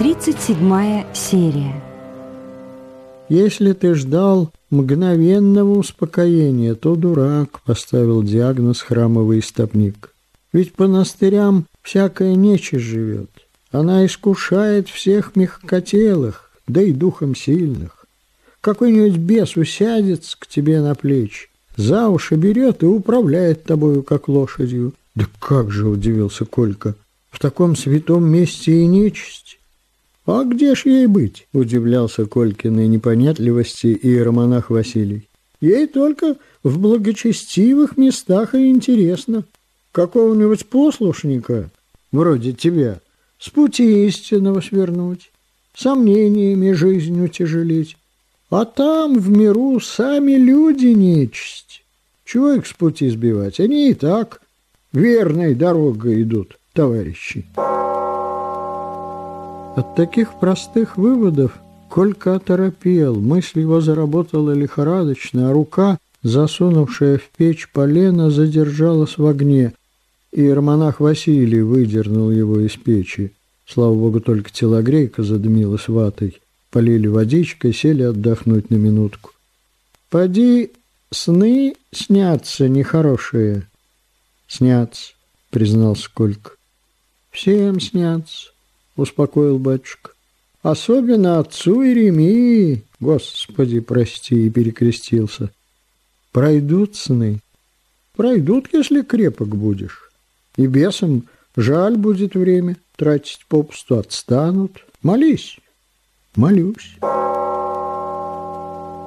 37 серия. Если ты ждал мгновенного успокоения, то дурак, поставил диагноз храмовый истопник. Ведь по монастырям всякая нечисть живет. Она искушает всех мягкотелых, да и духом сильных. Какой-нибудь бес усядется к тебе на плечи, за уши берет и управляет тобою, как лошадью. Да как же, удивился Колька, в таком святом месте и нечисть. «А где ж ей быть?» – удивлялся Колькиной непонятливости иеромонах Василий. «Ей только в благочестивых местах и интересно. Какого-нибудь послушника, вроде тебя, с пути истинного свернуть, сомнениями жизнь утяжелить. А там, в миру, сами люди нечисть. Чего их с пути сбивать? Они и так верной дорогой идут, товарищи». От таких простых выводов Колька оторопел, мысль его заработала лихорадочно, а рука, засунувшая в печь полено, задержалась в огне, и ермонах Василий выдернул его из печи. Слава богу, только телогрейка задымилась ватой. Полили водичкой, сели отдохнуть на минутку. «Поди, сны снятся нехорошие». «Снятся», — признался Колька. «Всем снятся» успокоил батюшка. Особенно отцу Иеремии, Господи, прости, и перекрестился. Пройдут сны. Пройдут, если крепок будешь. И бесам жаль будет время тратить попусту, отстанут. Молись. Молюсь.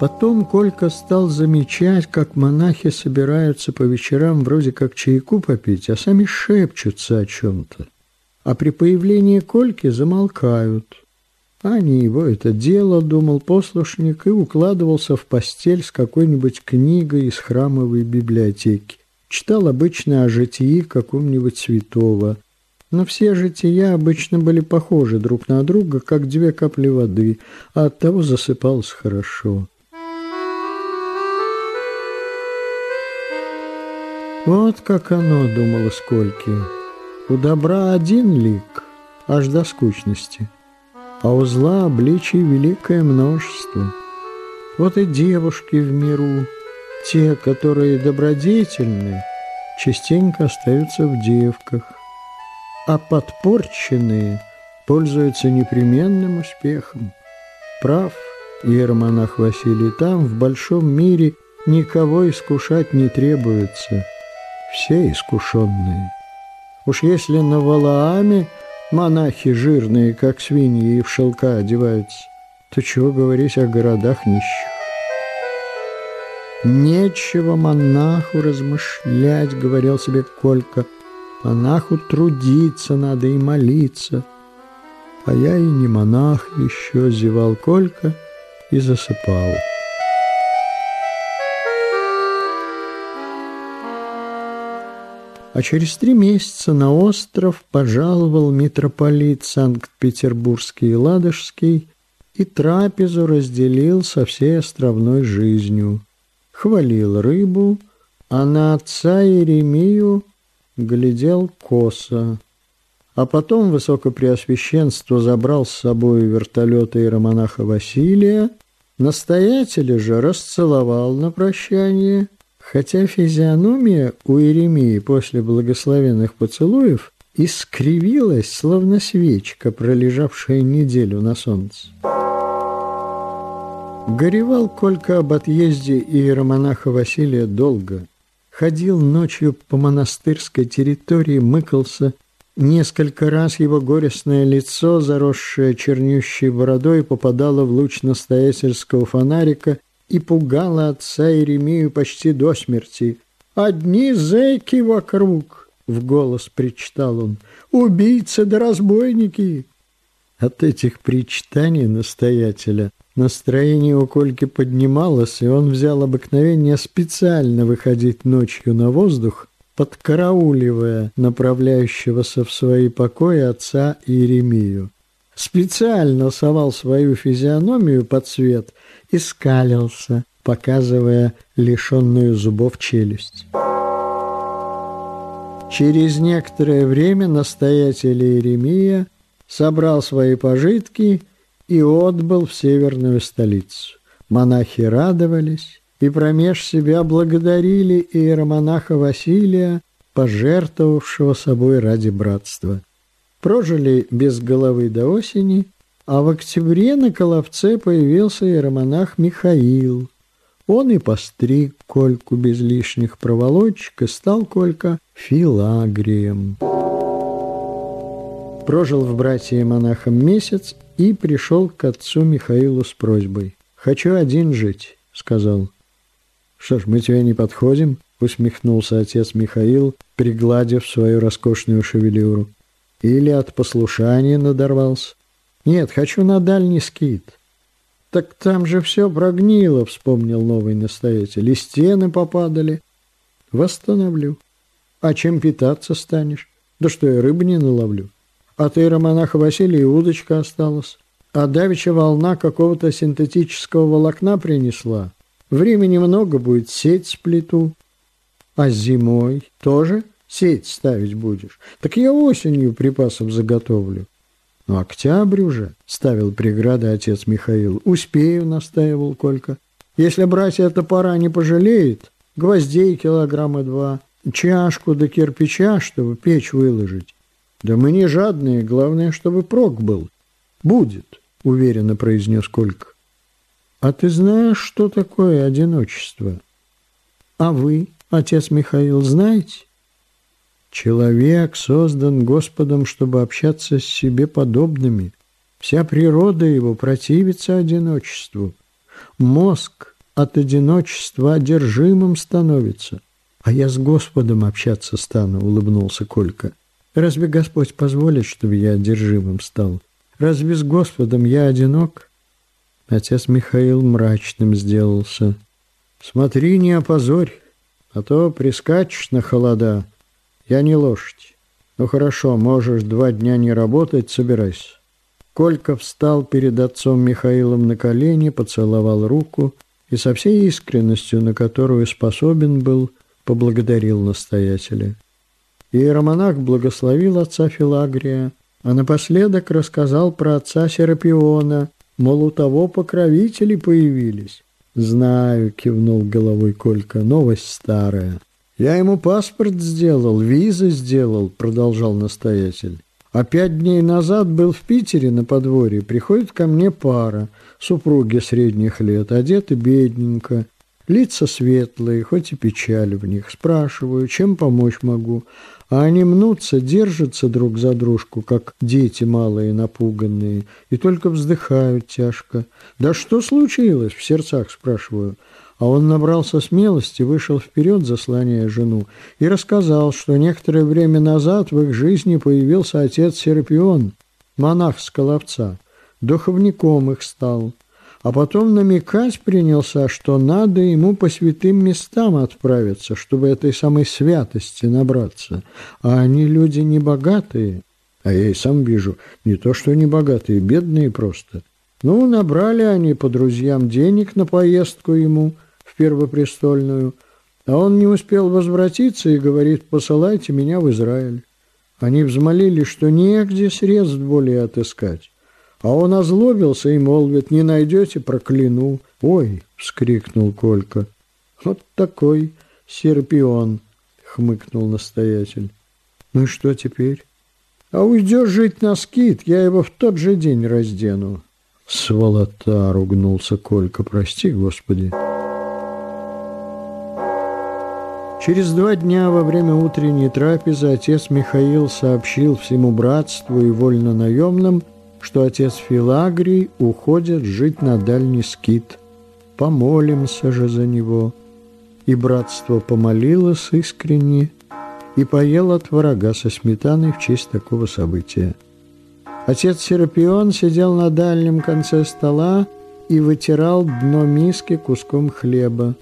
Потом Колька стал замечать, как монахи собираются по вечерам вроде как чайку попить, а сами шепчутся о чем-то а при появлении Кольки замолкают. А не его это дело, думал послушник, и укладывался в постель с какой-нибудь книгой из храмовой библиотеки. Читал обычно о житии какого-нибудь святого. Но все жития обычно были похожи друг на друга, как две капли воды, а оттого засыпалось хорошо. Вот как оно, думала Скольки. У добра один лик, аж до скучности, а у зла обличий великое множество. Вот и девушки в миру, те, которые добродетельны, частенько остаются в девках, а подпорченные пользуются непременным успехом. Прав иеромонах Василий, там, в большом мире, никого искушать не требуется, все искушенные. Уж если на Валааме монахи жирные, как свиньи, и в шелка одеваются, то чего говорить о городах нищих? «Нечего монаху размышлять», — говорил себе Колька. «Монаху трудиться надо и молиться». «А я и не монах еще», — зевал Колька и засыпал. А через три месяца на остров пожаловал митрополит Санкт-Петербургский и Ладожский и трапезу разделил со всей островной жизнью. Хвалил рыбу, а на отца Иеремию глядел косо. А потом Высокопреосвященство забрал с собой вертолета иеромонаха Василия, настоятеля же расцеловал на прощание – Хотя физиономия у Иеремии после благословенных поцелуев искривилась, словно свечка, пролежавшая неделю на солнце. Горевал Колька об отъезде иеромонаха Василия долго. Ходил ночью по монастырской территории, мыкался. Несколько раз его горестное лицо, заросшее чернющей бородой, попадало в луч настоятельского фонарика и пугала отца Иеремию почти до смерти. «Одни зэки вокруг!» — в голос причитал он. «Убийцы да разбойники!» От этих причитаний настоятеля настроение у Кольки поднималось, и он взял обыкновение специально выходить ночью на воздух, подкарауливая направляющегося в свои покои отца Иеремию специально совал свою физиономию под свет и скалился, показывая лишенную зубов челюсть. Через некоторое время настоятель Иеремия собрал свои пожитки и отбыл в северную столицу. Монахи радовались и промеж себя благодарили иеромонаха Василия, пожертвовавшего собой ради братства. Прожили без головы до осени, а в октябре на Коловце появился иеромонах Михаил. Он и постриг Кольку без лишних проволочек и стал Колька филагрием. Прожил в братье монахом месяц и пришел к отцу Михаилу с просьбой. «Хочу один жить», — сказал. «Что ж, мы тебе не подходим?» — усмехнулся отец Михаил, пригладив свою роскошную шевелюру. «Или от послушания надорвался?» «Нет, хочу на дальний скит». «Так там же все прогнило», — вспомнил новый настоятель. «И стены попадали». «Восстановлю». «А чем питаться станешь?» «Да что, я рыбы не наловлю». От иеромонаха Василия удочка осталась. А давеча волна какого-то синтетического волокна принесла. Времени много будет, сеть сплету. А зимой тоже сеть ставить будешь? Так я осенью припасов заготовлю. Ну, октябрь уже, ставил преграды отец Михаил. Успею, настаивал Колька. Если братья топора не пожалеет, гвоздей килограмма два, чашку до кирпича, чтобы печь выложить. Да мы не жадные, главное, чтобы прок был. Будет, уверенно произнес Колька. А ты знаешь, что такое одиночество? А вы, отец Михаил, знаете? Человек создан Господом, чтобы общаться с себе подобными. Вся природа его противится одиночеству. Мозг от одиночества одержимым становится. А я с Господом общаться стану, улыбнулся Колька. Разве Господь позволит, чтобы я одержимым стал? Разве с Господом я одинок? Отец Михаил мрачным сделался. Смотри, не опозорь, а то прискачешь на холода. Я не лошадь. Ну хорошо, можешь два дня не работать, собирайся. Колька встал перед отцом Михаилом на колени, поцеловал руку и со всей искренностью, на которую способен был, поблагодарил настоятеля. Иеромонах благословил отца Филагрия, а напоследок рассказал про отца Серапиона, мол, у того покровители появились. «Знаю», — кивнул головой Колька, — «новость старая». «Я ему паспорт сделал, визы сделал», — продолжал настоятель. А пять дней назад был в Питере на подворье. Приходит ко мне пара, супруги средних лет, одеты бедненько, лица светлые, хоть и печаль в них. Спрашиваю, чем помочь могу. А они мнутся, держатся друг за дружку, как дети малые напуганные, и только вздыхают тяжко. «Да что случилось?» — в сердцах спрашиваю. А он набрался смелости, вышел вперед, заслоняя жену, и рассказал, что некоторое время назад в их жизни появился отец Серапион, монах с Коловца. Духовником их стал а потом намекать принялся, что надо ему по святым местам отправиться, чтобы этой самой святости набраться. А они люди не богатые, а я и сам вижу, не то что не богатые, бедные просто. Ну, набрали они по друзьям денег на поездку ему в Первопрестольную, а он не успел возвратиться и говорит, посылайте меня в Израиль. Они взмолились, что негде средств более отыскать. А он озлобился и молвит, не найдете, прокляну. Ой, вскрикнул Колька. Вот такой серпион, хмыкнул настоятель. Ну и что теперь? А уйдешь жить на скит, я его в тот же день раздену. Сволота, ругнулся Колька, прости, Господи. Через два дня во время утренней трапезы отец Михаил сообщил всему братству и вольно-наемным, что отец Филагрий уходит жить на дальний скит. Помолимся же за него. И братство помолилось искренне и поел от врага со сметаной в честь такого события. Отец Серапион сидел на дальнем конце стола и вытирал дно миски куском хлеба.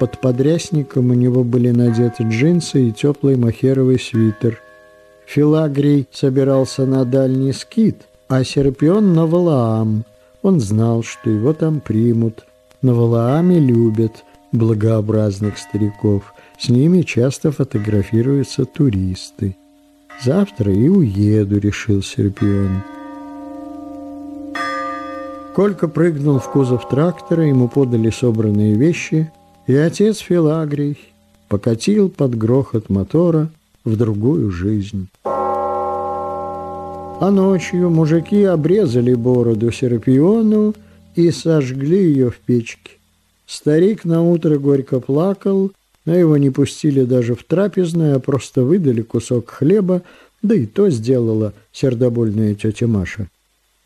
Под подрясником у него были надеты джинсы и теплый махеровый свитер. Филагрий собирался на дальний скит, а Серпион на Валаам. Он знал, что его там примут. На Валааме любят благообразных стариков. С ними часто фотографируются туристы. Завтра и уеду, решил Серпион. Колька прыгнул в кузов трактора, ему подали собранные вещи, и отец Филагрий покатил под грохот мотора в другую жизнь. А ночью мужики обрезали бороду Серапиону и сожгли ее в печке. Старик на утро горько плакал, но его не пустили даже в трапезную, а просто выдали кусок хлеба, да и то сделала сердобольная тетя Маша.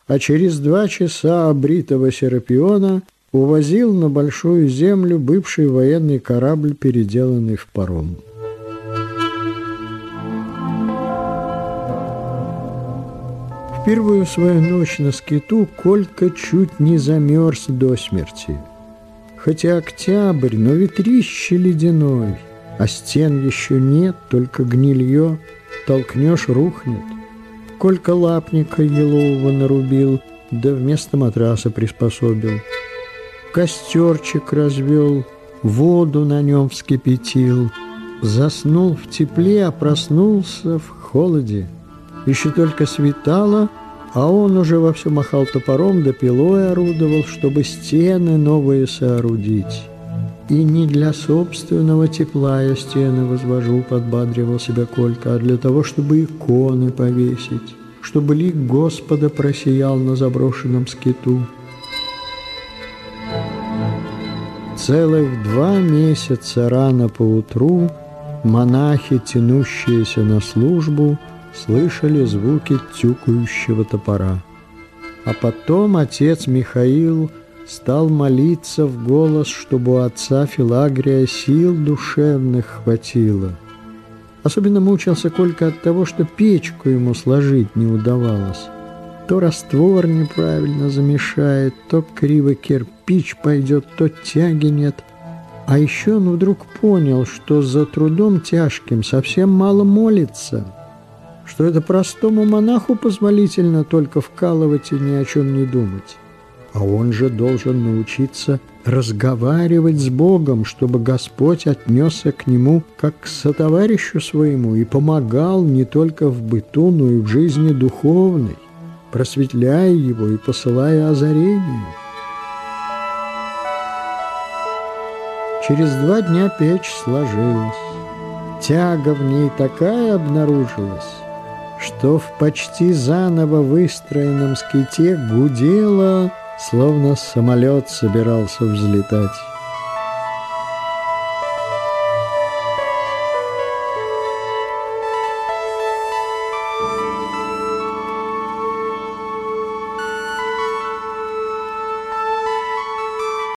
А через два часа обритого Серапиона увозил на большую землю бывший военный корабль, переделанный в паром. В первую свою ночь на скиту Колька чуть не замерз до смерти. Хотя октябрь, но ветрище ледяной, а стен еще нет, только гнилье, толкнешь — рухнет. Колька лапника елового нарубил, да вместо матраса приспособил. Костерчик развел, воду на нем вскипятил. Заснул в тепле, а проснулся в холоде. Еще только светало, а он уже во все махал топором да пилой орудовал, чтобы стены новые соорудить. И не для собственного тепла я стены возвожу, подбадривал себя Колька, а для того, чтобы иконы повесить, чтобы лик Господа просиял на заброшенном скиту. Целых два месяца рано поутру монахи, тянущиеся на службу, слышали звуки тюкающего топора. А потом отец Михаил стал молиться в голос, чтобы у отца Филагрия сил душевных хватило. Особенно мучился Колька от того, что печку ему сложить не удавалось. То раствор неправильно замешает, то криво кирпич пойдет, то тяги нет. А еще он вдруг понял, что за трудом тяжким совсем мало молится, что это простому монаху позволительно только вкалывать и ни о чем не думать. А он же должен научиться разговаривать с Богом, чтобы Господь отнесся к нему как к сотоварищу своему и помогал не только в быту, но и в жизни духовной, просветляя его и посылая озарение. Через два дня печь сложилась. Тяга в ней такая обнаружилась, что в почти заново выстроенном ските гудела словно самолет собирался взлетать.